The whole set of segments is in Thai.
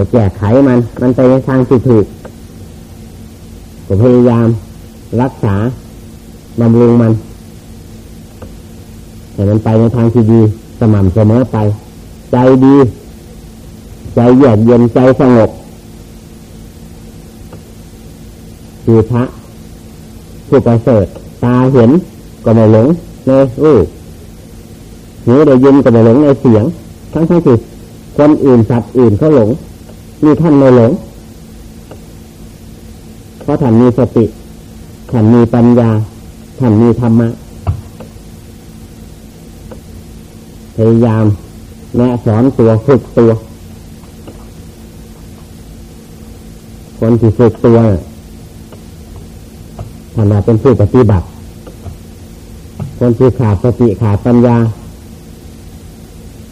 ก็แก้ไขมัน มันไปในทางที่ถูกก็พยายามรักษาบำรุงมันให้มันไปในทางที่ดีสม่ำเสมอไป ใจดี ใจเยือกเย็นใจสงบคือพระผู้ประเสริฐตาเห็นก็ไม่หลงในรูปหูได้ยินก็ไม่หลงในเสียง ทั้งทั้งที่คนอื่นสัตว์อื่นเขาหลง มีท่านไม่หลงเพราะท่านมีสติท่านมีปัญญาท่านมีธรรมะพยายามแนะสอนตัวฝึกตัว คนที่ฝึกตัวท่านว่าเป็นผู้ปฏิบัติ คนที่ขาดสติขาดปัญญา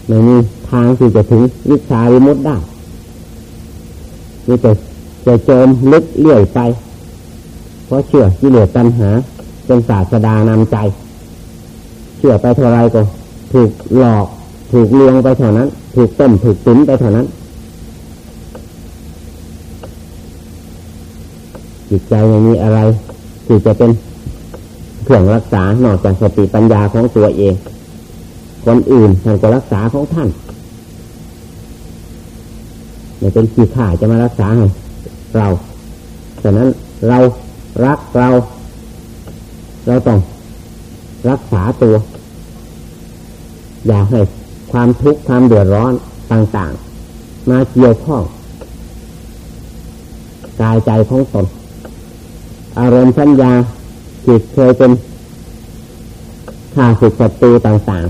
ไม่มีทางที่จะถึงวิชาวิมุตได้ มีแต่จะโจมลึกเลื่อยไป เพราะเชื่อที่เหลือปัญหา เป็นศาสดานำใจ เชื่อไปเท่าไรก็ ถูกหลอกถูกเลียงไปเท่านั้น ถูกต้มถูกตุ้นไปเท่านั้นจิตใจไม่มีอะไรที่จะเป็นเครื่องรักษานอกจากสติปัญญาของตัวเอง คนอื่นท่านก็รักษาของท่าน ไม่เป็นขี้ข่าจะมารักษาให้เราฉะนั้นเรารักเรา เราต้องรักษาตัว อย่าให้ความทุกข์ความเดือดร้อนต่าง ๆ มาเกี่ยวข้องกายใจของตนอารมณ์สัญญาจิตเคยเป็นข้าศึกศัตรูต่าง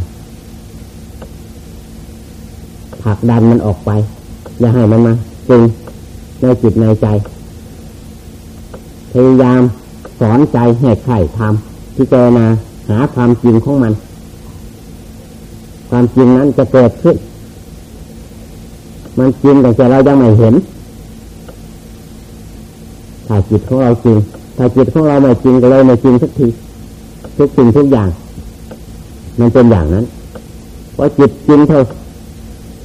ๆผลักดันมันออกไป อย่าให้มันมาจริงในจิตในใจ พยายามสอนใจให้ไข่ทำพิจารณาหาความจริงของมัน ความจริงนั้นจะเกิดขึ้น มันจริงแต่เรายังไม่เห็นถ้าจิตของเราจริงถ้าจิตของเราไม่จริงก็เลยไม่จริงสักทีทุกสิ่งทุกอย่าง มันเป็นอย่างนั้นเพราะจิตจริงเท่า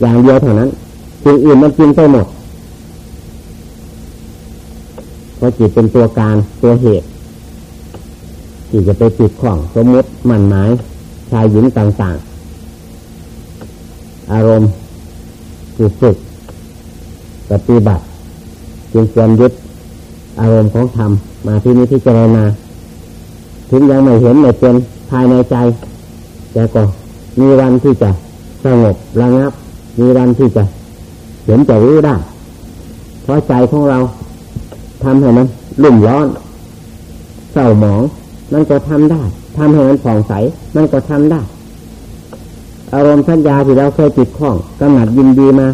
อย่างเดียวเท่านั้น สิ่งอื่นมันจริงไปหมดเพราะจิตเป็นตัวการตัวเหตุที่จะไปติดข้องสมมติมันหมายชายหญิงต่าง ๆ อารมณ์ฝึกฝึกปฏิบัติจึงควรยึดอารมณ์ของธรรมมาที่นี้ที่เจรณาถึงยังไม่เห็นไม่เป็นภายในใจแต่ก็มีวันที่จะสงบระงับ มีวันที่จะ เห็นจะรู้ได้เพราะใจของเราทำให้มันลุ่มร้อนเศร้าหมองมันก็ทำได้ทำให้มันผ่องใสมันก็ทำได้ อารมณ์สัญญาที่เราเคยติดข้องกำหนัดยินดีมา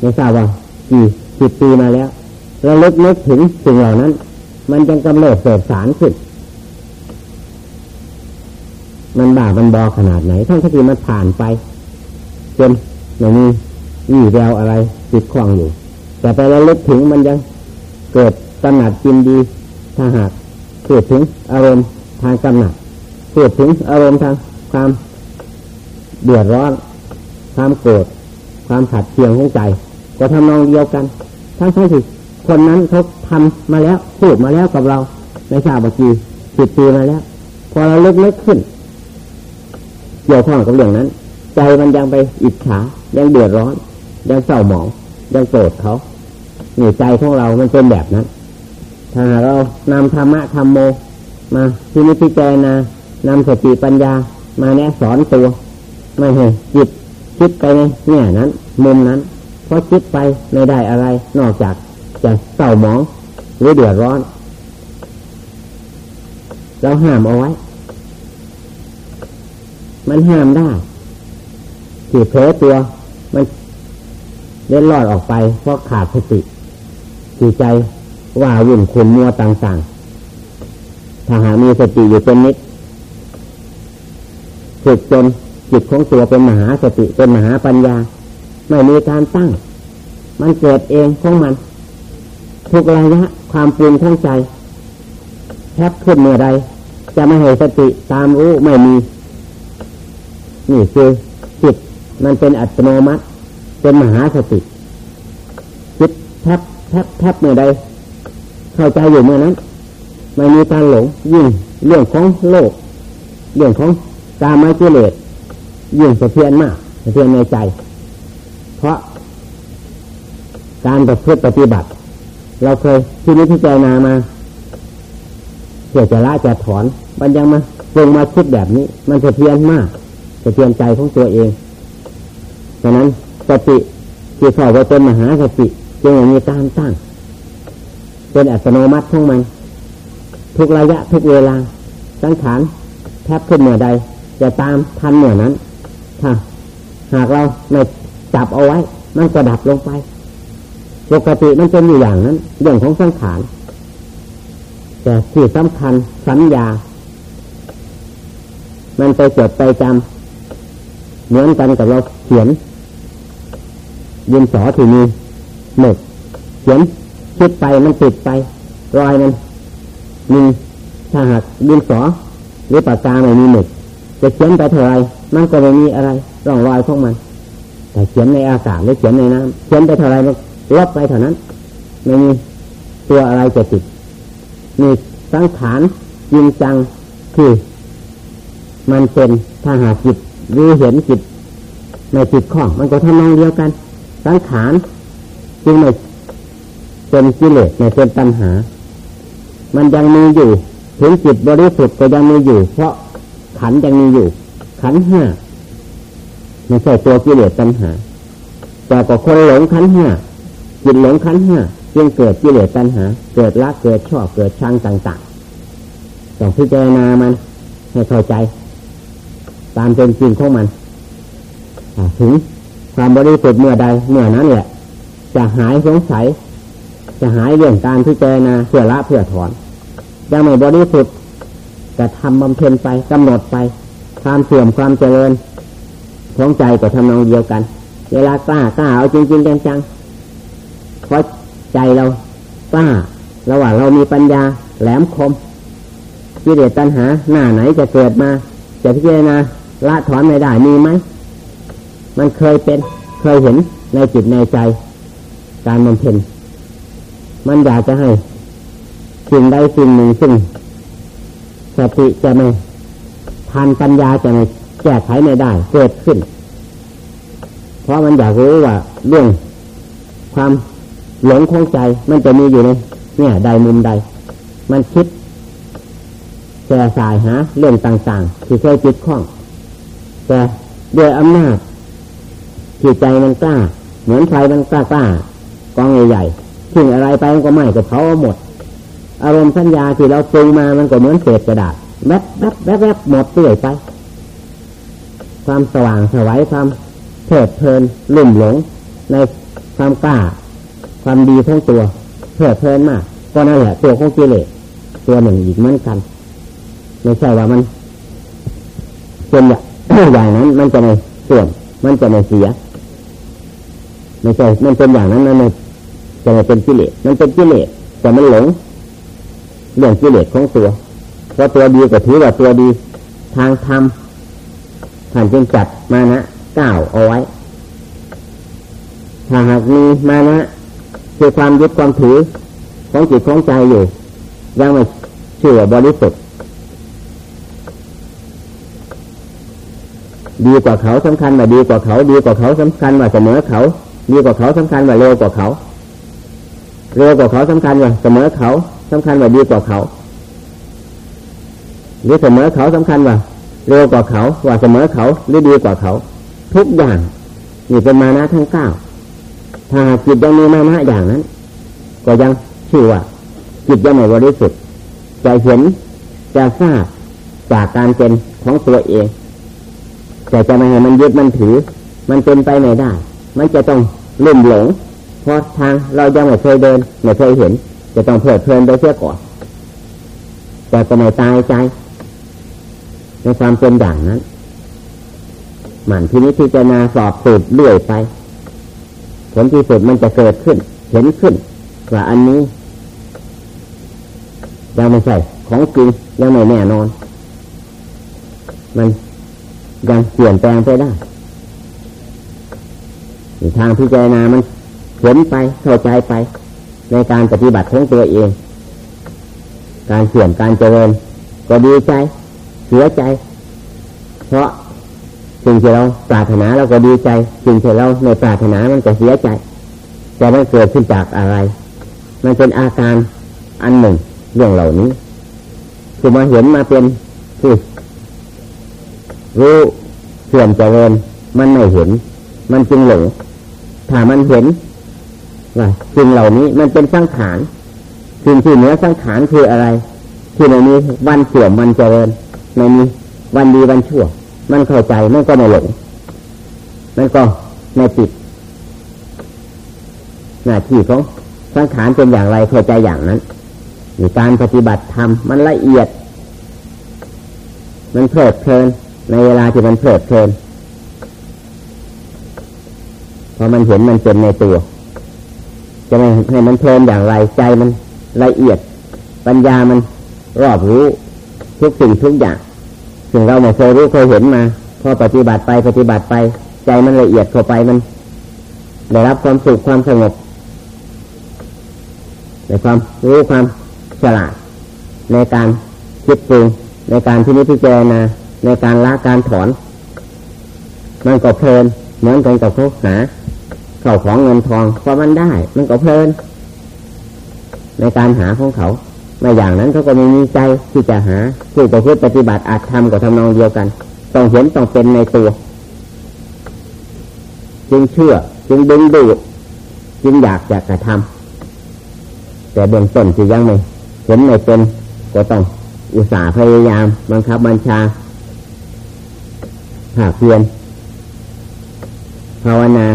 ไม่ทราบว่ากี่สิบปีมาแล้วเราลึกนึกถึงสิ่งเหล่านั้น มันยังกำเริบเสบสารขึ้น มันบ้ามันบอขนาดไหน ทั้งที่มันผ่านไปจนไม่มี วี่แววอะไรติดข้องอยู่ แต่ไปเราลึกถึงมันยังเกิดกำหนัดกินดี ถ้าหากพูดถึงอารมณ์ทางกำหนัดพูดถึงอารมณ์ทางความเดือดร้อน ความโกรธความขัดเคียงของใจ ก็ทำนองเดียวกัน ทั้งทั้งที่คนนั้นเขาทำมาแล้วพูดมาแล้วกับเราในชาบกีสิบปีมาแล้ว พอเราเลิกเลิกขึ้น เกี่ยวข้องกับเรื่องนั้น ใจมันยังไปอิจฉายังเดือดร้อน ยังเศร้าหมอง ยังโกรธเขาหนีใจของเรามันเป็นแบบนั้น ถ้าเรานำธรรมะธรรมโม มาที่นิพพานานำสติปัญญามาแนะสอนตัว ไม่ให้จิตคิดไปในเนี่ยนั้นมุมนั้น เพราะคิดไปไม่ได้อะไร นอกจากจะเศร้าหมองหรือเดือดร้อน เราห้ามเอาไว้ มันห้ามได้ที่เผลอตัว มัน เล่นรอดออกไปเพราะขาดสติจิตใจว่าวุ่นขุนมัวต่างๆ ถ้าหามีสติอยู่เป็นนิดฝึกจนจิตของตัวเป็นมหาสติเป็นมหาปัญญา ไม่มีการตั้ง มันเกิดเองของมัน ทุกระยะความปรุงของใจแทบขึ้นเมื่อใดจะไม่ให้สติตามรู้ไม่มี นี่คือจิตมันเป็นอัตโนมัติ เป็นมหาสติคิดแทบแทบแทบเมื่อใดเข้าใจอยู่เมื่อนั้นไม่มีการหลงยิ่งเรื่องของโลก เรื่องของกามากิเลสยิ่งสะเทือนมากสะเทือนในใจ เพราะการประพฤติปฏิบัติ เราเคยที่นี้ที่เจนามาเพื่อจะละจะถอนมันยังมาปรุงมาคิดแบบนี้ มันสะเทือนมากสะเทือนใจของตัวเอง ฉะนั้น สติที่เข้าไปเป็นมหาสติจึงมีการตั้ง เป็นอัตโนมัติของมัน ทุกระยะทุกเวลาสังขารแทบขึ้นเมื่อใด จะตามทันเมื่อนั้นถ้าหากเราไม่จับเอาไว้ มันก็ดับลงไปปกติมันจะมีอย่างนั้นเรื่องของสังขารแต่ที่สำคัญสัญญา มันไปจดไปจำเหมือนกันกับเราเขียน ยินสอที่มีหมึกเขียนคิดไปมันติดไป รอยมันมีถ้าหากดินสอ หรือปากกาไม่มีหมึกจะเขียนไปเท่าไรมันก็ไม่มีอะไรร่องรอยของมัน แต่เขียนในอากาศหรือเขียนในน้ำเขียนไปเท่าไรมันลบไปเท่านั้นไม่มีตัวอะไรจะติดมีสังขารจริงจังคือ มันเป็นถ้าหากจิตรู้เห็นจิตในจิตข้องมันก็ทำนองเดียวกัน สังขารจึงไม่เป็นกิเลสไม่เป็นตัณหา มันยังมีอยู่ ถึงจิตบริสุทธิ์ก็ยังมีอยู่ เพราะขันยังมีอยู่ ขันห้าไม่ใช่ตัวกิเลสตัณหา แต่ก็คนหลงขันห้าจิตหลงขันห้าจึงเกิดกิเลสตัณหา เกิดรักเกิดชอบเกิดชังต่างๆต้องพิจารณามันให้เข้าใจ ตามเป็นจริงของมันถึง ความบริสุทธิ์เมื่อใดเมื่อนั้นแหละ จะหายสงสัย จะหายเรื่องการพิจารณาเพื่อละเพื่อถอนยังไม่บริสุทธิ์จะทำบำเพ็ญไปกำหนดไป ความเสื่อมความเจริญของใจก็ทำนองเดียวกัน เวลากล้ากล้าเอาจริงจริงจังๆเพราะใจเรากล้าเราว่างเรามีปัญญาแหลมคมกิเลสตัณหาหน้าไหนจะเกิดมา จะพิจารณาละถอนไม่ได้มีไหม มันเคยเป็นเคยเห็นในจิตในใจ การบำเพ็ญมันอยากจะให้สิ่งใดสิ่งหนึ่งซึ่งสติจะไม่ทันปัญญาจะไม่แก้ไขไม่ได้เกิดขึ้น เพราะมันอยากรู้ว่าเรื่องความหลงของใจมันจะมีอยู่ในเนี่ยใดมุมใด มันคิดแก่สายหาเรื่องต่างๆ ที่เคยจิตข้อง แต่ด้วยอำนาจ จิตใจมันกล้า เหมือนไฟมันกล้ากล้ากองใหญ่ๆทิ้งอะไรไปมันก็ไหม้ก็เผาหมด อารมณ์สัญญาที่เราปรุงมามันก็เหมือนเศษกระดาษแวบแวบแวบแวบหมดเปื่อยไป ความสว่างสวัยความเพลิดเพลินลุ่มหลง ในความกล้า ความดีของตัวเพลิดเพลินมากก็นั่นแหละตัวของกิเลสตัวหนึ่งอีกเหมือนกันไม่ใช่ว่ามันเป็นอย่างนั้นมันจะไม่ส่วนมันจะไม่เสีย ไม่ใช่มันเป็นอย่างนั้นนะมันจะไม่เป็นกิเลสมันเป็นกิเลสแต่มันหลงเรื่องกิเลสของตัวเพราะตัวดีก็ถือว่าตัวดีทางธรรมท่านจึงจัดมานะก้าวเอาไว้ ถ้าหากมีมานะคือความยึดความถือของจิตของใจอยู่ ยังไม่เชื่อบริสุทธิ์ดีกว่าเขาสำคัญว่าดีกว่าเขา ดีกว่าเขาสำคัญว่าเสมอเขา ดีกว่าเขาสำคัญว่าเร็วกว่าเขา เร็วกว่าเขาสำคัญว่าเสมอเขาสำคัญว่าดีกว่าเขา หรือเสมอเขาสำคัญว่าเร็วกว่าเขาว่าเสมอเขาหรือดีกว่าเขา ทุกอย่างนี่เป็นมานะทั้งเก้าถ้าจิตยังมีมานะอย่างนั้น ก็ยังชื่อว่าจิตยังไม่บริสุทธิ์จะเห็นจะทราบจากการเป็นของตัวเองแต่จะไม่ให้มันยึดมันถือ มันเป็นไปไม่ได้ มันจะต้อง ลุ่มหลงเพราะทางเรายังไม่เคยเดินไม่เคยเห็น จะต้องเพลิดเพลินไปเสียก่อนแต่ก็ไม่ตายใจ ในความเป็นอย่างนั้นหมั่นที่นี้ที่จะนาสอบสืบเรื่อยไป ผลที่สุดมันจะเกิดขึ้น เห็นขึ้นว่าอันนี้ ยังไม่ใช่ของจริงยังไม่แน่นอน มันยังเปลี่ยนแปลงไปได้ ทางพิจารณามันเห็นไปเข้าใจไป ในการปฏิบัติของตัวเอง การเสื่อมการเจริญ ก็ดีใจ เสียใจ เพราะสิ่งที่เราปรารถนาเราก็ดีใจสิ่งที่เราในปรารถนามันก็เสียใจ แต่มันเกิดขึ้นจากอะไร มันเป็นอาการอันหนึ่งเรื่องเหล่านี้คือมาเห็นมาเป็นผู้รู้เสื่อมเจริญมันไม่เห็น มันจึงหลง ถ้ามันเห็นว่าสิ่งเหล่านี้มันเป็นสังขารสิ่งที่เหนือสังขารคืออะไร ที่ในนี้วันเสื่อมวันเจริญในนี้วันดีวันชั่ว มันเข้าใจมันก็ไม่หลงมันก็ไม่ติดหน้าที่ของสังขารเป็นอย่างไรเข้าใจอย่างนั้นการปฏิบัติธรรมมันละเอียด มันเพลิดเพลินในเวลาที่มันเพลิดเพลิน พอมันเห็นมันเป็นในตัว จะไม่ให้มันเพลินอย่างไรใจมันละเอียด ปัญญามันรอบรู้ทุกสิ่งทุกอย่างสิ่งเราไม่เคยรู้เคยเห็นมาพอปฏิบัติไปปฏิบัติไป ใจมันละเอียดเข้าไปมันได้รับความสุขความสงบในความรู้ความฉลาด ในการคิดปรุงในการที่นิพพานาในการละการถอน มันก็เพลินเหมือนกันกับเขาหา เข่าของเงินทองพอมันได้ มันก็เพลิน ในการหาของเขาไม่อย่างนั้นเขาก็ไม่มีใจที่จะหาที่จะพูดปฏิบัติอาจทำกับทำนองเดียวกัน ต้องเห็นต้องเป็นในตัว จึงเชื่อ จึงดึงดูดจึงอยากจะกระทำแต่เบื้องต้นที่ยังไม่เห็นไม่เป็นก็ต้องอุตส่าห์พยายาม บังคับบัญชาภาเพียนภาวนา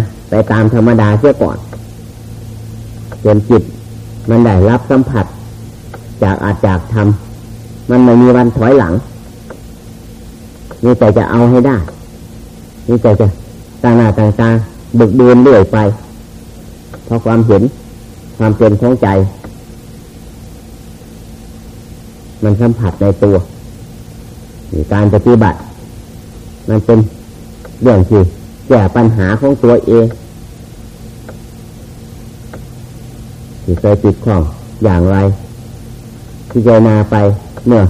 ตามธรรมดาเสียก่อนจนจิต มันได้รับสัมผัส จากอาจจากทำมันไม่มีวันถอยหลังนี่แต่จะเอาให้ได้นี่แต่จะตาหน้าตาตาบึกเบือนเรื่อยไป เพราะความเห็นความเป็นของใจ มันสัมผัสในตัวการปฏิบัติ มันเป็นเรื่องที่แก้ปัญหาของตัวเอง ที่เคยติดข้องอย่างไรที่เจนาไปเมื่อ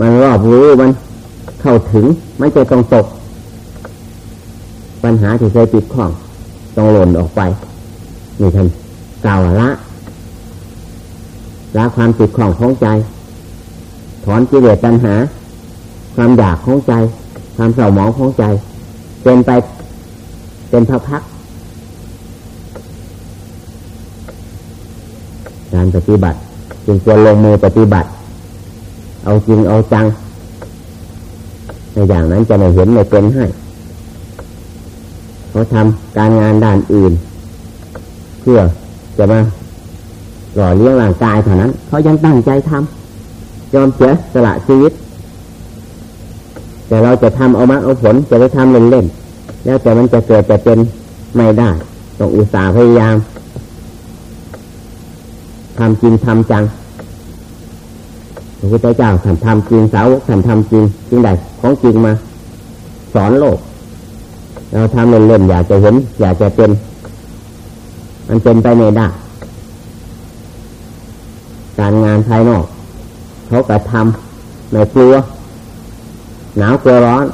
มันรอบรู้มันเข้าถึงไม่จะต้องตก ปัญหาที่เคยติดข้องต้องหล่นออกไปนี่ท่านกล่าวละละความติดข้องของใจ ถอนกิเลสปัญหา ความอยากของใจ ความเศร้าหมองของใจเป็นไปเป็นพัก การปฏิบัติ จึงควรลงมือปฏิบัติ เอาจริงเอาจังในอย่างนั้นจะไม่เห็นไม่เป็นให้เขาทำการงานด้านอื่น เพื่อจะมาหล่อเลี้ยงร่างกายเท่านั้น เขายังตั้งใจทำยอมเสียสละชีวิต แต่เราจะทำเอามาเอาผลจะไปทำเล่นๆแล้วแต่มันจะเกิดจะเป็นไม่ได้ ต้องอุตส่าห์พยายาม ทำจริงทำจังพระพุทธเจ้าท่านทำจริงสาวท่านทำจริงจริงใดของจริงมา สอนโลก เราทำเล่นๆอยากจะเห็น อยากจะเป็น มันเป็นไปไม่ได้การงานภายนอกเขากระทำไม่กลัวหนาวกลัวร้อน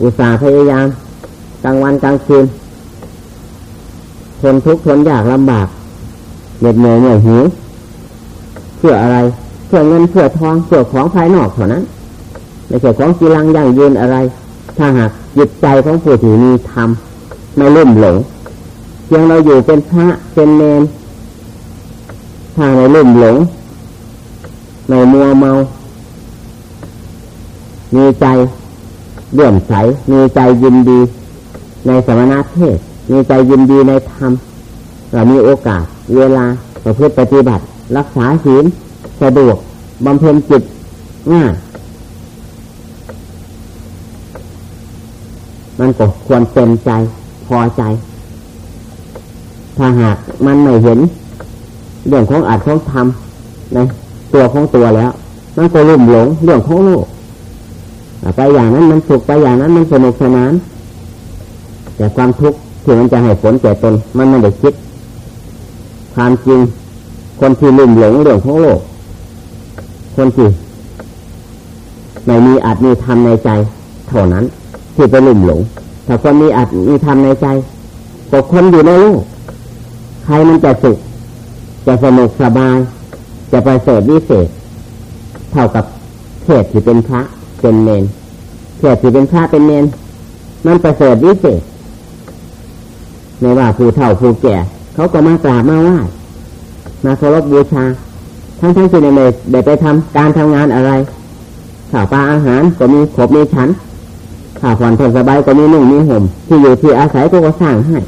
อุตส่าห์พยายามกลางวันกลางคืนทนทุกข์ทนยากลำบาก เหน็ดเหนื่อยเหนื่อยหิวเพื่ออะไร เพื่อเงินเพื่อทองเพื่อของภายนอกเท่านั้นไม่ใช่ของกีรังยั่งยืนอะไร ถ้าหากจิตใจของผู้ที่มีธรรมไม่ลุ่มหลงเพียงเราอยู่เป็นพระเป็นเนนถ้าไม่ลุ่มหลงไม่มัวเมา มีใจเลื่อมใส มีใจยินดี ในสมณะเทศ มีใจยินดีในธรรม มีโอกาสเวลาประพฤติปฏิบัติ รักษาศีลสะดวกบำเพ็ญจิตง่ายมันก็ควรเต็มใจพอใจ ถ้าหากมันไม่เห็น เรื่องของอาจของธรรมในตัวของตัวแล้ว มันก็รุ่มหลงเรื่องของโลกไปอย่างนั้นมันสุขไปอย่างนั้นมันสนุกสนาน แต่ความทุกข์ที่มันจะให้ผลแก่ตนมันไม่ได้คิด ความจริง คนที่ลุ่มหลงเรื่องของโลก คนที่ไม่มีอาจมีธรรมในใจ เท่านั้น ที่ไปลุ่มหลง ถ้าคนมีอาจมีธรรมในใจก็คนอยู่ในโลก ใครมันจะสุข จะสนุกสบาย จะไปเสดวิเศษ เท่ากับเทศที่เป็นพระเป็นเนนเทศที่เป็นพระเป็นเนนมันประเสริฐวิเศษไม่ว่าผู้เฒ่าผู้แก่ เขาก็มากราบมาไหว้มาเคารพบูชา ทั้งทั้งที่ในเมได้ไปทำการทำงานอะไรข้าวปลาอาหารก็มีครบมีฉันข้าวผ่อนผ่อนสบายก็มีนุ่งมีห่ม ที่อยู่ที่อาศัยก็ก็สร้างให้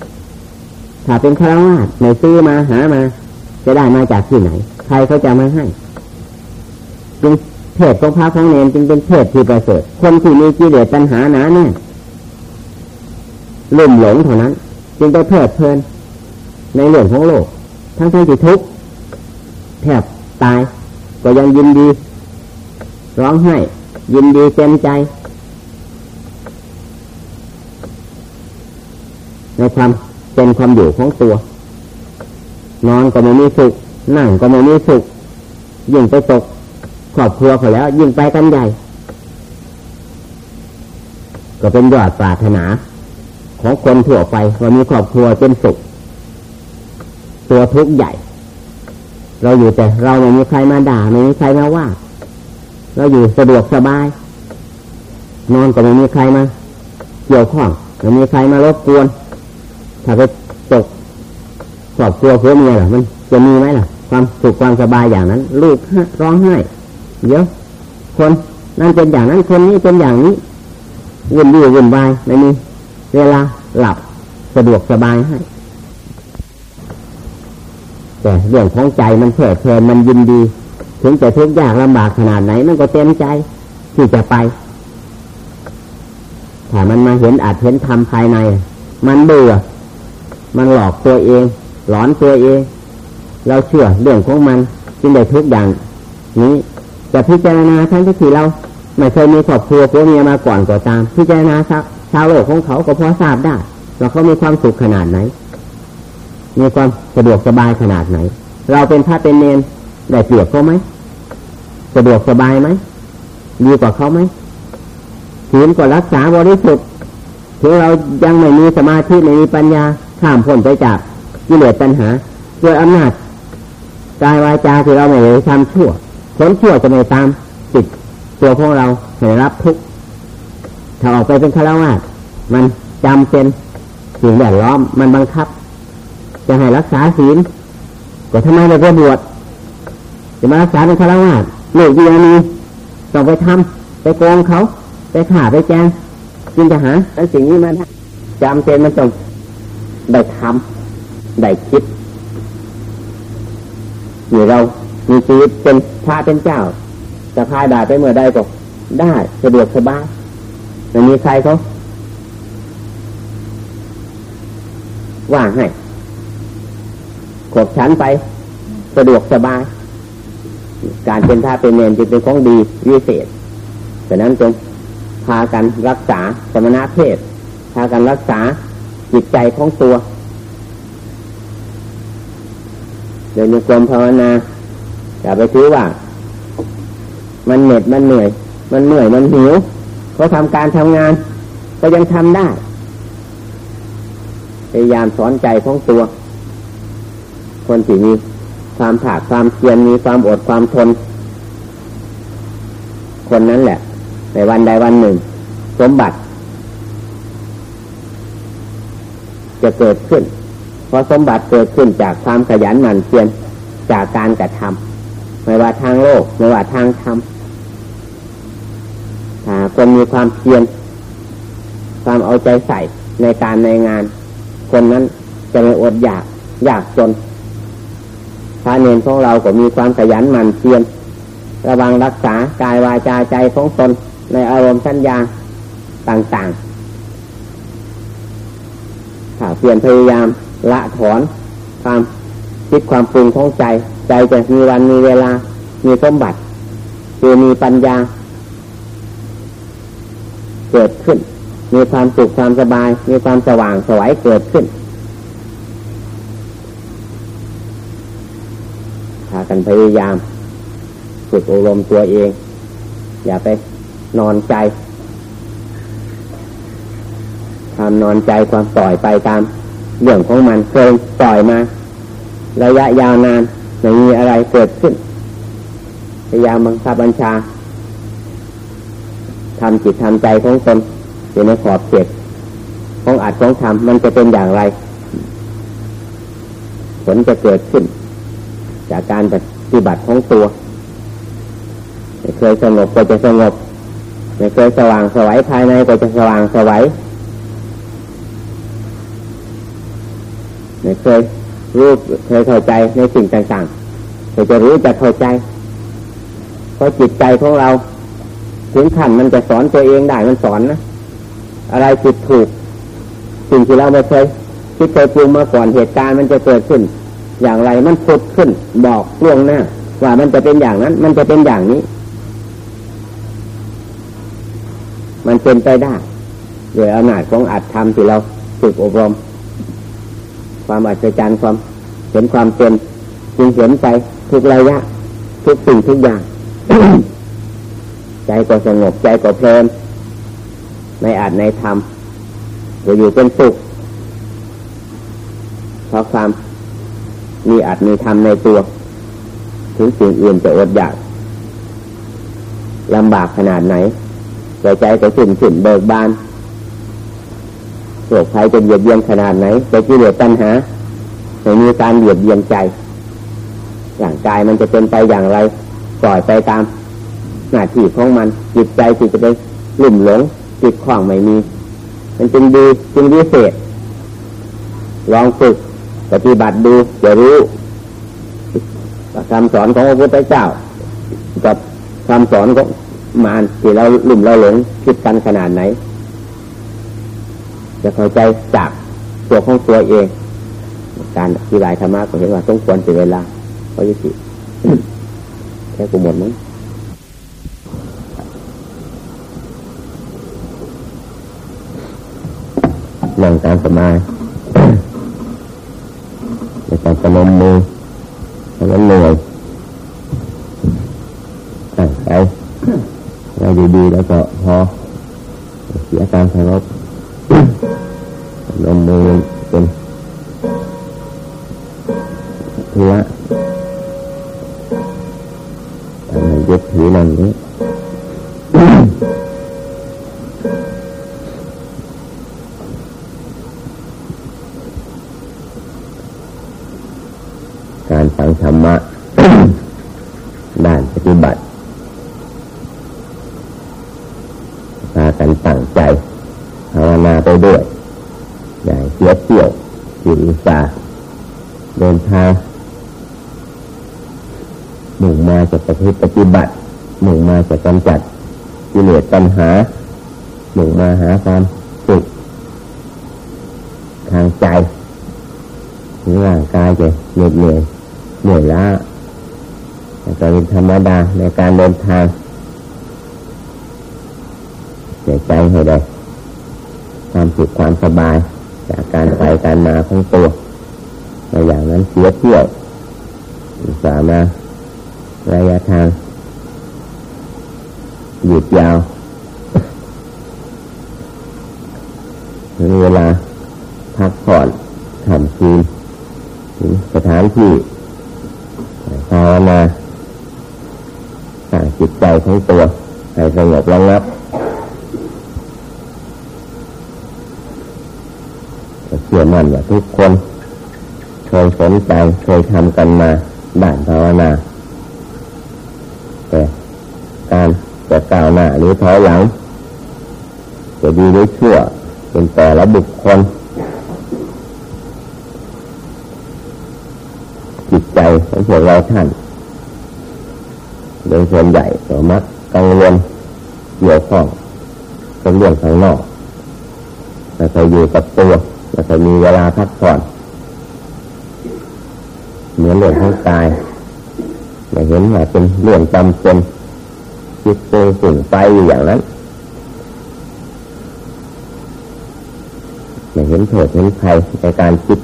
ถ้าเป็นฆราวาสในซื้อมาหามา จะได้มาจากที่ไหน ใครเขาจะมาให้จึงเพศของพระของเนรจึงเป็นเพศที่ประเสริฐคนที่มีกิเลสตัณหาหนาเนี่ยลุ่มหลงเท่านั้น จึงไปเพลิดเพลิน ในเรื่องของโลก ทั้งทั้งที่ทุกข์แทบตาย ก็ยังยินดี ร้องไห้ ยินดีเต็มใจ ในความเป็นความอยู่ของตัว นอนก็ไม่มีสุข นั่งก็ไม่มีสุข ยิ่งไปตกครอบครัวเขาแล้ว ยิ่งไปกันใหญ่ ก็เป็นยอดปรารถนา ของคนทั่วไปว่ามีครอบครัวเป็นสุข ตัวทุกข์ใหญ่ เราอยู่แต่เราไม่มีใครมาด่าไม่มีใครมาว่า เราอยู่สะดวกสบาย นอนก็ไม่มีใครมาเกี่ยวข้องไม่มีใครมารบกวน ถ้าไปตกครอบครัวเพื่อเมียล่ะมันจะมีไหมล่ะ ความสุขความสบายอย่างนั้น ลูกร้องไห้เดี๋ยวคนนั่นเป็นอย่างนั้นคนนี้เป็นอย่างนี้วุ่นวี่วุ่นวายไม่มีเวลาหลับสะดวกสบายให้ เรื่องของใจมันเพลิดเพลินมันยินดี ถึงจะทุกข์ยากลำบากขนาดไหน มันก็เต็มใจที่จะไปถ้ามันมาเห็นอาจเห็นธรรมภายใน มันเบื่อ มันหลอกตัวเอง หลอนตัวเอง เราเชื่อเรื่องของมันจึงได้ทุกอย่าง นี้จะพิจารณาทั้งที่เราไม่เคยมีครอบครัวผัวเมียมาก่อนก็ตาม พิจารณาชาวโลกของเขาก็พอทราบได้ว่าเขามีความสุขขนาดไหน มีความสะดวกสบายขนาดไหน เราเป็นพระเป็นเนนได้เปรียบเขาไหมสะดวกสบายไหมดีกว่าเขาไหมศีลก็รักษาบริสุทธิ์ถึงเรายังไม่มีสมาธิไม่มีปัญญาข้ามพ้นไปจากกิเลสตัณหาด้วยอำนาจกายวาจาที่เราไม่ได้ทำชั่วผลชั่วจะไม่ตามติดตัวของเราให้รับทุกข์ถ้าออกไปเป็นฆราวาสมันจำเป็นสิ่งแวดล้อมมันบังคับ จะให้รักษาศีลก็ทำไมเราไปบวชจะมารักษาเป็นฆราวาสลูกยีนีต้องไปทำไปโกงเขา ไปฆ่าไปแจ้งจึงจะหาแต่สิ่งนี้มาจำเป็นมันต้องได้ทำได้คิดอยู่เรามีชีวิตเป็นพระเป็นเจ้าจะพายด่าไปเมื่อใดก็ได้สะดวกสบายไม่มีใครเขาว่างให้ ขบฉันไป สะดวกสบาย การเป็นพระเป็นเนรจึงเป็นของดีวิเศษดังนั้นจงพากันรักษาสมณะเพศ พากันรักษาจิตใจของตัวเดินมีความภาวนาอย่าไปถือว่า มันเหน็ดมันเหนื่อย มันเหนื่อยมันหิวเขาทำการทำงาน ก็ยังทำได้พยายามสอนใจของตัว คนที่มีความผาดความเพียรมีความอดความทน คนนั้นแหละ ในวันใดวันหนึ่ง สมบัติ จะเกิดขึ้น เพราะสมบัติเกิดขึ้นจากความขยันหมั่นเพียรจากการกระทำไม่ว่าทางโลกไม่ว่าทางธรรมถ้าคนมีความเพียรความเอาใจใส่ในการในงาน คนนั้นจะไม่อดอยาก อยากจน ระเนรของเราก็มีความขยันหมั่นเพียรระวังรักษากายวาจาใจของตนในอารมณ์สัญญาต่างๆถ้าเปลี่ยนพยายามละถอนความคิดความปรุงของใจ ใจจะมีวันมีเวลา มีสมบัติคือมีปัญญา เกิดขึ้น มีความสุขความสบาย มีความสว่างสวัยเกิดขึ้น พา กันพยายามฝึกอบรมตัวเอง อย่าไปนอนใจความนอนใจความปล่อยไปตามเรื่องของมันเคยปล่อยมา ระยะยาวนานไม่มีอะไรเกิดขึ้นพยายามบังคับบัญชาทำจิตทำใจของตนอยู่ในขอบเขตของอัดของทำมันจะเป็นอย่างไร ผลจะเกิดขึ้น จากการปฏิบัติของตัวไม่เคยสงบก็จะสงบไม่เคยสว่างสวัยภายในก็จะสว่างสวัยไม่เคยรู้เคยเข้าใจในสิ่งต่างๆก็จะรู้จะเข้าใจเพราะจิตใจของเราถึงขั้นมันจะสอนตัวเองได้มันสอนนะอะไรผิดถูก สิ่งที่เราไม่เคยคิดเคยปรุงมาก่อนเหตุการณ์มันจะเกิดขึ้น อย่างไรมันพุดขึ้น บอกล่วงหน้า ว่ามันจะเป็นอย่างนั้น มันจะเป็นอย่างนี้ มันเป็นไปได้โดยอำนาจของอัตธรรมที่เราฝึกอบรม ความอัศจรรย์ความเห็นความเป็นจึงเห็นไปทุกระยะ ทุกสิ่งทุกอย่าง ใจก็สงบใจก็เพลินในอาจในธรรมจะอยู่เป็นสุขเพราะความ มีอาจมีธรรมในตัว ถึงสิ่งอื่นจะอดอยากลำบากขนาดไหนใจใจจะสุ่นสุ่นเบิกบานโรคภัยจะเบียดเบียนขนาดไหนจะกิเลสตัณหาไม่มีการเบียดเบียนใจอย่างกายมันจะเป็นไปอย่างไรปล่อยไปตาม หน้าที่ของมันจิตใจจิตจะไปลุ่มหลงจิตขวางไม่มี มันจึงดีจึงวิเศษลองฝึก ปฏิบัติดูจะรู้คำสอนของพระพุทธเจ้า กับคำสอนของมารที่เราลุ่มเราหลงคิดกันขนาดไหน จะเข้าใจจากตัวของตัวเอง การอธิบายธรรมะก็เห็นว่าต้องควรเสียเวลาเพราะยุติแค่กูหมดมั้งนั่งตามสมาธิ ในการสนมมือแล้วเหนื่อยตั้งใจเราดีๆแล้วก็พอเสียการสงบสนมมือเป็นทุระทำให้ยึดถือนั่นนี้ ติปฏิบัติหมุ่งมาจะกำจัดกิเลสปัญหาหมุ่งมาหาความสุขทางใจร่างกายจะเหนื่อยเหนื่อยเหนื่อยล้าแต่ก็เป็นธรรมดาในการเดินทางเสียใจให้ได้ความสุขความสบาย จากการไปการมาของตัวในอย่างนั้นเสียเที่ยวสามารถ ระยะทางหยุดยาวเวลาพักผ่อนทำคืนสถานที่ภาวนาสร้างจิตใจของตัวให้สงบระงับเชื่อมั่นว่าทุกคนเคยสนใจเคยทำกันมาด่านภาวนา แต่การจะ ก้าวหน้าหรือถอยหลัง จะดีหรือชั่ว เป็นแต่ละบุคคล จิตใจของพวกเราท่านโดยส่วนใหญ่ก็มักกังวลเกี่ยวข้องกับเรื่องข้างนอกแต่เคยอยู่กับตัวแล้วก็มีเวลาพักผ่อนเหมือนเรื่องของกายไม่เห็นว่าเป็นเรื่องจำเป็น จิตโกงฝุ่นไปอยู่อย่างนั้นไม่เห็นโทษเห็นภัยในการคิด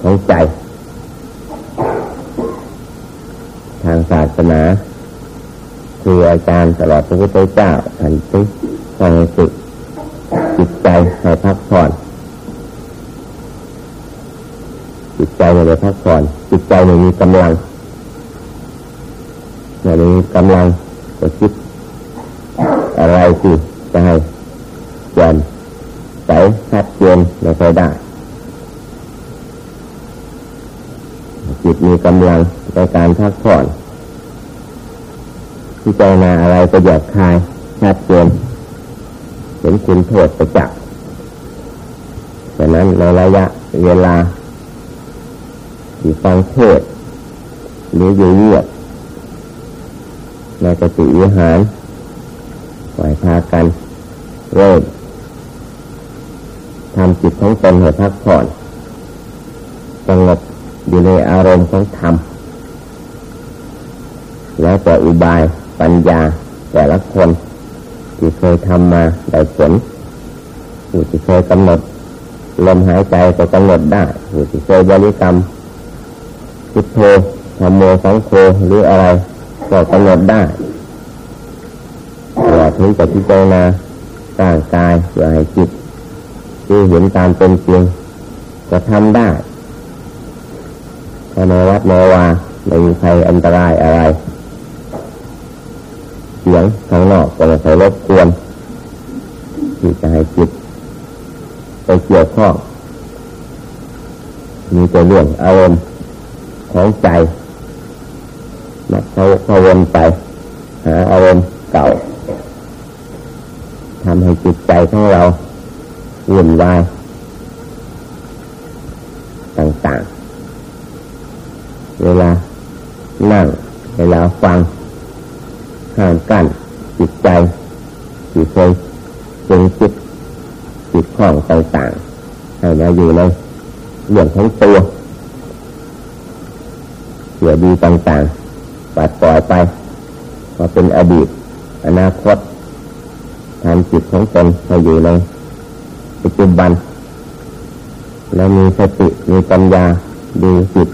ของใจ ทางศาสนาครูอาจารย์ตลอดพระพุทธเจ้าท่านจึงความสุขจิตใจให้พักผ่อน จิตใจไม่ได้พักผ่อน จิตใจไม่มีกำลังไม่มีกำลัง จะคิดอะไรสิจะให้เจนใสชัดเจนไม่ค่อยได้จิตมีกำลังในการพักผ่อนที่ใจนาอะไรก็หยาบคายชัดเจนเห็นคุณโทษประจักษ์ดังนั้นในระยะเวลาที่ฟังเทศหรืออยู่เยียบ ในกติวิหารไหวพากันเริ่มทำจิตของตนให้พักผ่อนสงบอยู่ในอารมณ์ของธรรม แล้วแต่อุบายปัญญาแต่ละคนที่เคยทำมาได้ผลผู้ที่เคยกำหนดลมหายใจก็กำหนดได้ผู้ที่เคยบริกรรมพุทโธธรรมโมสังโฆหรืออะไร ก็กำหนดได้แต่ถึงจะพิจารณาร่างกายเพื่อให้จิตที่เห็นตามเป็นจริงก็ทำได้ภาในวัดในวาไม่มีใครอันตรายอะไร เสียงข้างนอกก็ไม่ใช่รบกวนที่จะให้จิตไปเกี่ยวข้องมีแต่เรื่องอารมณ์ของใจ มาเขาเขาวนไปหาอารมณ์เก่าทำให้จิตใจของเราวุ่นวายต่างๆ เวลานั่งเวลาฟังห่างกันจิตใจจิตใจเป็นจิตจิตข้องต่างๆให้มาอยู่ในเรื่องของตัวเสียดีต่างๆ ปัดปล่อยไปก็เป็นอดีต อนาคตทำจิตของตนให้อยู่ในปัจจุบัน แล้วมีสติมีปัญญาดูจิต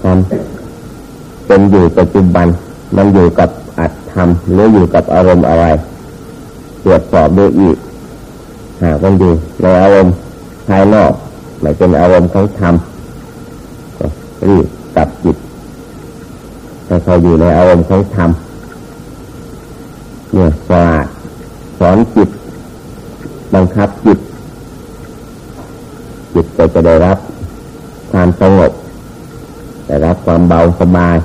ความเป็นอยู่ปัจจุบัน มันอยู่กับอัตธรรมหรืออยู่กับอารมณ์อะไร ตรวจสอบดูอีกหากมันอยู่ในอารมณ์ภายนอกไม่เป็นอารมณ์ของธรรมก็รีบกลับจิตให้ เขาอยู่ในอารมณ์ของธรรมเนี่ยสะอาดสอนจิต บังคับจิต จิตก็จะได้รับความสงบได้รับความเบาสบาย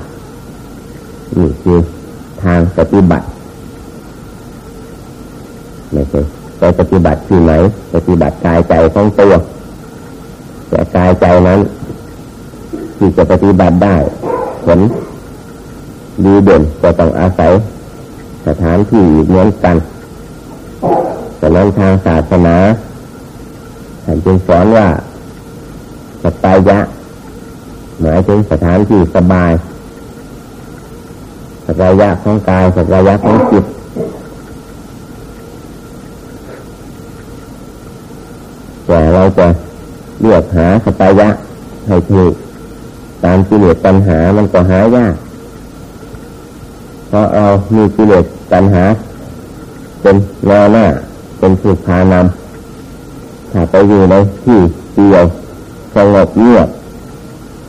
นี่คือทางปฏิบัติไม่ใช่ไปปฏิบัติที่ไหน ปฏิบัติกายใจของตัวแต่กายใจนั้น ที่จะปฏิบัติได้ผล ดีเด่นก็ต้องอาศัยสถานที่เหมือนกันแต่นั้นทางศาสนาท่านจึงสอนว่าสตายะ หมายถึงสถานที่สบายสตายะของกายสตายะของจิตแต่เราจะเลือกหาสตายะให้ถูกตามกิเลสปัญหามันก็หายาก เพราะเรามีกิเลสปัญหา เป็นแนวหน้า เป็นสุขานำถ้าไปอยู่ในที่เดียวสงบเงียบ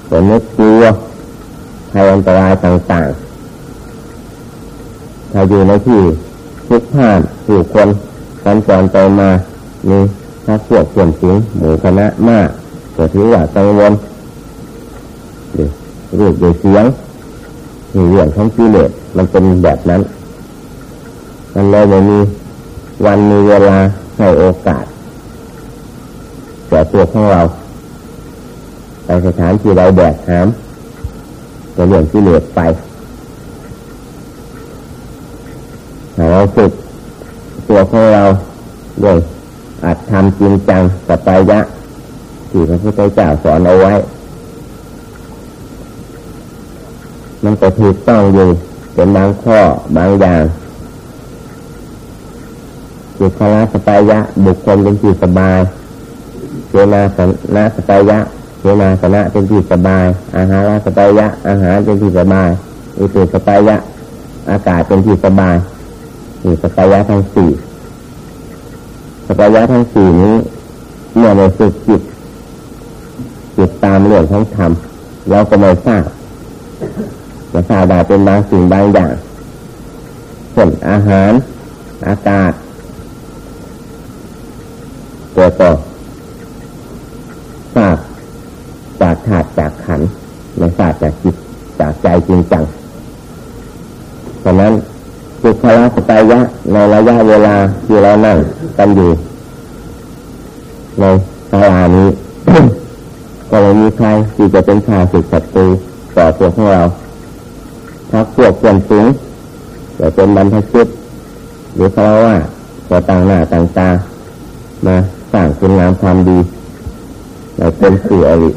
ก็ไม่กลัวภัยอันตรายต่างๆ ถ้าอยู่ในที่ทุกท่านผู้คนกันจรไปมามีถ้าพวกส่วนสูงหมู่คณะมากก็ถือว่ากังวลรูปเสียง มีเรื่องของกิเลสมันเป็นแบบนั้นมันเลยไม่มีวันมีเวลาให้โอกาสแต่ตัวของเราไปสถานที่เราแดดหามจะเรื่องกิเลสไปถ้าเราฝึกตัวของเราด้วยอาจทำจริงจังสัปยะที่พระพุทธเจ้าสอนเอาไว้ มันก็ถูกต้องอยู่เป็นบางข้อบางอย่างจิตคลาสปายะ บุคคลเป็นจิตสบายเจนาสนาสปายะเวนาสนะเป็นที่สบาย อาหารสบายะ อาหารเป็นที่สบายอุตุสบายะ อากาศเป็นที่สบายนี่สบายะทั้งสี่สบายะทั้งสี่นี้เมื่อเราฝึกจิตจิตตามเรื่องของธรรมเราก็ไม่ทราบ จะทราบได้เป็นบางสิ่งบางอย่างเช่นอาหาร อากาศตัวต่อทราบจากถาดจากขันไม่ทราบจากจิตจากใจจริงจังฉะนั้นสุขละสตายะในระยะเวลาที่เรานั่งกันอยู่ในศาลานี้ ก็ไม่มีใครที่จะเป็นข้าศึกศัตรูต่อตัวของเรา ถ้าพวกเพื่อนสูงจะเป็นบรรพชิตหรือเพราะว่าก็ต่างหน้าต่างตามาสร้างคุณงามความดีเราเป็นสื่ออริ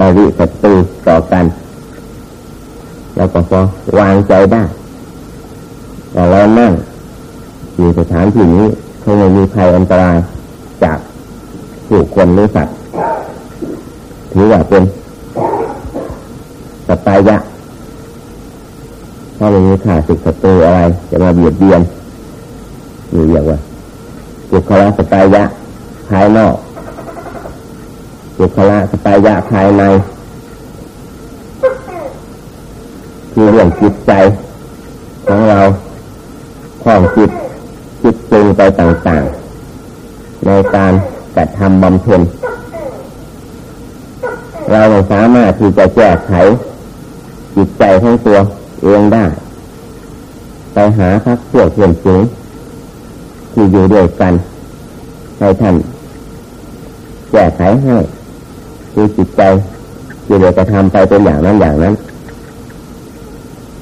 อริศัตรูต่อกันเราก็พอวางใจได้แต่เรานั่งอยู่สถานที่นี้คงไม่มีภัยอันตรายจากผู้คนหรือสัตว์ถือว่าเป็นสตยะ ถ้าไม่มีข่าศึกศัตรูอะไร จะมาเบียดเบียนนี่เรียกว่าบุคลาสตายะภายนอกบุคลาสตายะภายในคือเรื่องจิตใจของเราความจิตจิตจริงไปต่างๆ ในการกระทำบำเพ็ญเราไม่สามารถที่จะแก้ไขจิตใจของตัว เองได้ ไปหาพักพวกเพื่อนสูงที่อยู่ด้วยกันให้ท่านแก้ไขให้คือจิตใจที่เดี๋ยวจะทำไปเป็นอย่างนั้นอย่างนั้น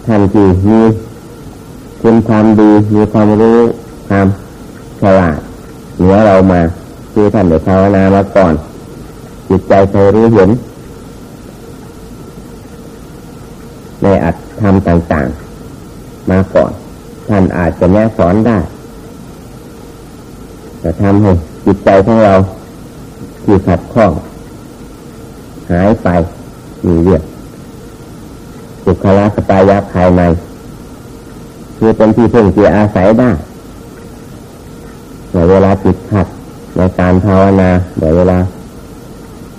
ท่านที่มีคุณความดีมีความรู้ความฉลาดเหนือเรามาคือท่านเดี๋ยวภาวนามาก่อน จิตใจเคยรู้เห็นในอัต รมต่างๆ มาก่อน ท่านอาจจะแนะสอนได้จะทำให้จิตใจของเราที่ขัดข้อง หายไปมีเรื่องสุขละสปายะภายในคือเป็นที่พึ่งที่อาศัยได้ในเวลาจิตขัดในการภาวนาในเวลา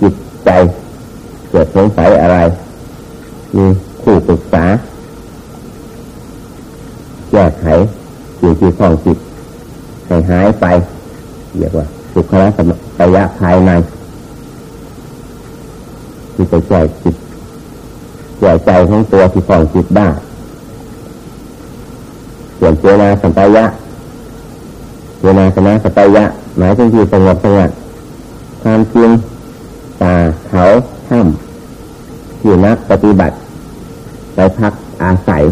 จิตใจเกิดสงสัยอะไร มีคู่ปรึกษา แก้ไขสิ่งที่ของจิตให้หายไปเรียกว่า สุขละสมัยะภายในที่จะแก้จิตแก้ใจของตัวที่ของจิตได้ส่วนเจนาสัมปายะเจนาสนะสัมปายะหมายถึงที่สงบสงัดความจริงตาเขาถ้ำที่นักปฏิบัติไปพักอาศัย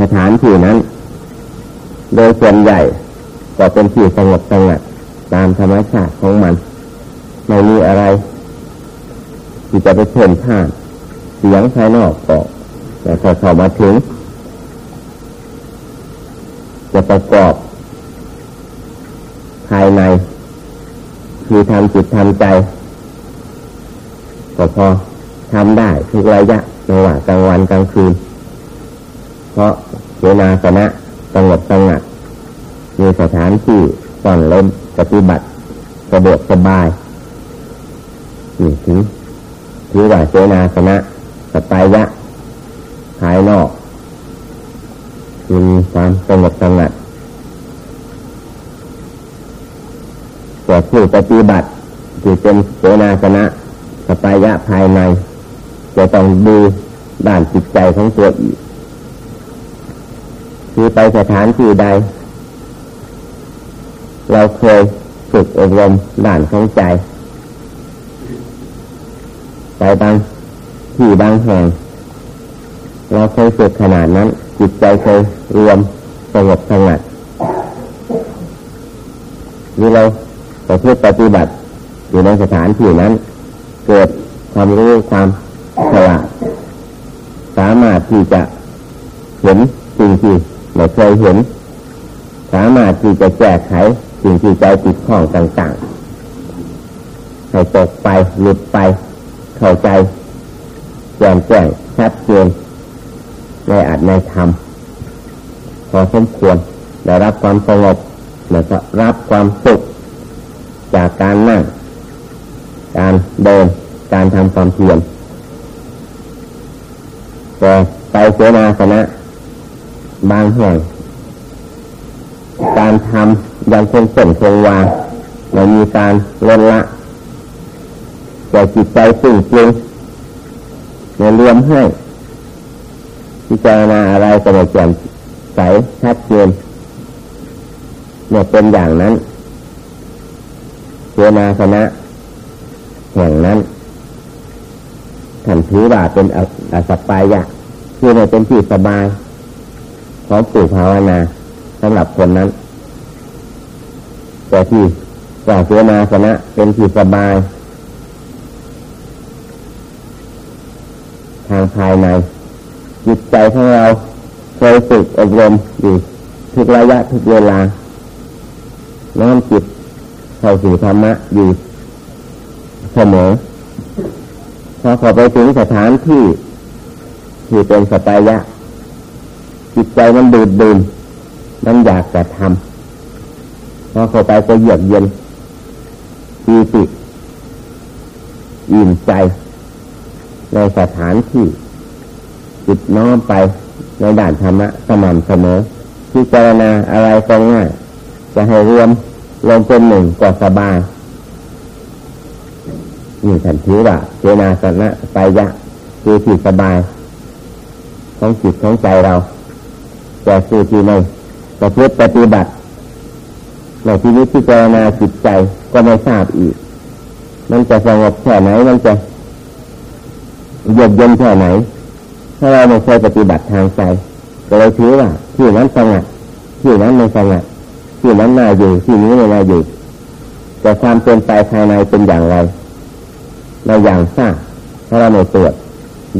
สถานที่นั้น โดยส่วนใหญ่ก็เป็นที่สงบสงัดตามธรรมชาติของมัน ไม่มีอะไร ที่จะไปเพ่นพ่านเสียงภายนอกก็แต่พอเข้ามาถึง จะประกอบ ภายใน คือทำจิตทำใจก็พอทำได้ทุกระยะไม่ว่ากลางวันกลางคืน เพราะเวนาสนะ สงบสงัดมีสถานที่ตอนลมปฏิบัติสะดวกสบายนี่ถึงถือว่าเจนาสนะสปายะภายนอกมีความสงบสงัดแต่ผู้ปฏิบัติที่เป็นเจนาสนะสปายะภายในจะต้องดูด้านจิตใจของตัวอีก คือไปสถานที่ใด เราเคยฝึกอบรมด้านของใจ ไปบางที่บางแห่ง เราเคยฝึกขนาดนั้น จิตใจเคยรวมสงบสงัดนี่เราประพฤติปฏิบัติอยู่ในสถานที่นั้น เกิดความรู้ความฉลาดสามารถที่จะเห็นสิ่งที่ ไม่เคยเห็น สามารถที่จะแก้ไขสิ่งที่ใจติดข้องต่างๆ ให้ตกไปหลุดไป เข้าใจแจ่มแจ้งชัดเจนในอัดในธรรมพอสมควรได้รับความสงบแล้วก็รับความสุข จากการนั่ง การเดิน การทำความเพียรแต่ไปเสนาสนะ บางแห่ง การทำยังคงเส้นคงวาไม่มีการลดละแต่จิตใจสิ่งจริงในรวมให้พิจารณาอะไรก็ไม่แจ่มใสชัดเจนเนี่ยเป็นอย่างนั้นเจนาสนะแห่งนั้นท่านถือว่าเป็นอสัปปายะคือในเป็นที่สบาย ของปู่ภาวนาสำหรับคนนั้น แต่ที่ว่าเจนาสนะเป็นที่สบาย ทางภายใน จิตใจของเราเคยฝึกอบรมอยู่ทุกระยะทุกเวลาน้อมจิตเข้าสู่ธรรมะอยู่เสมอพอเข้าไปถึงสถานที่ที่เป็นสตายะ จิตใจมันดูดดื่มมันอยากจะทำพอเข้าไปก็เยือกเย็นปีติอิ่มใจ ในสถานที่จิตน้อมไปในด่านธรรมะสม่ำเสมอพิจารณาอะไรก็ง่ายจะให้รวมลงเป็นหนึ่งก็สบายนี่ฉันถือว่าเจนาสนะไปยะคือที่สบายของจิตของใจเรา แต่คือที่ในประพฤติปฏิบัติในที่นี้พิจารณาจิตใจก็ไม่ทราบอีก มันจะสงบแค่ไหน มันจะเย็นเย็นแค่ไหน ถ้าเราไม่เคยปฏิบัติทางใจก็เลยถือว่าที่นั้นสงบที่นั้นไม่สงบที่นั้นน่าอยู่ที่นี้ไม่น่าอยู่แต่ความเป็นไปภายในเป็นอย่างไรเราอย่างทราบถ้าเราไม่ตรวจ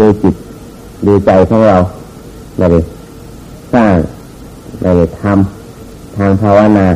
ดูจิตดูใจของเราเราเลย ร้างเราเลยทำทางภาวนา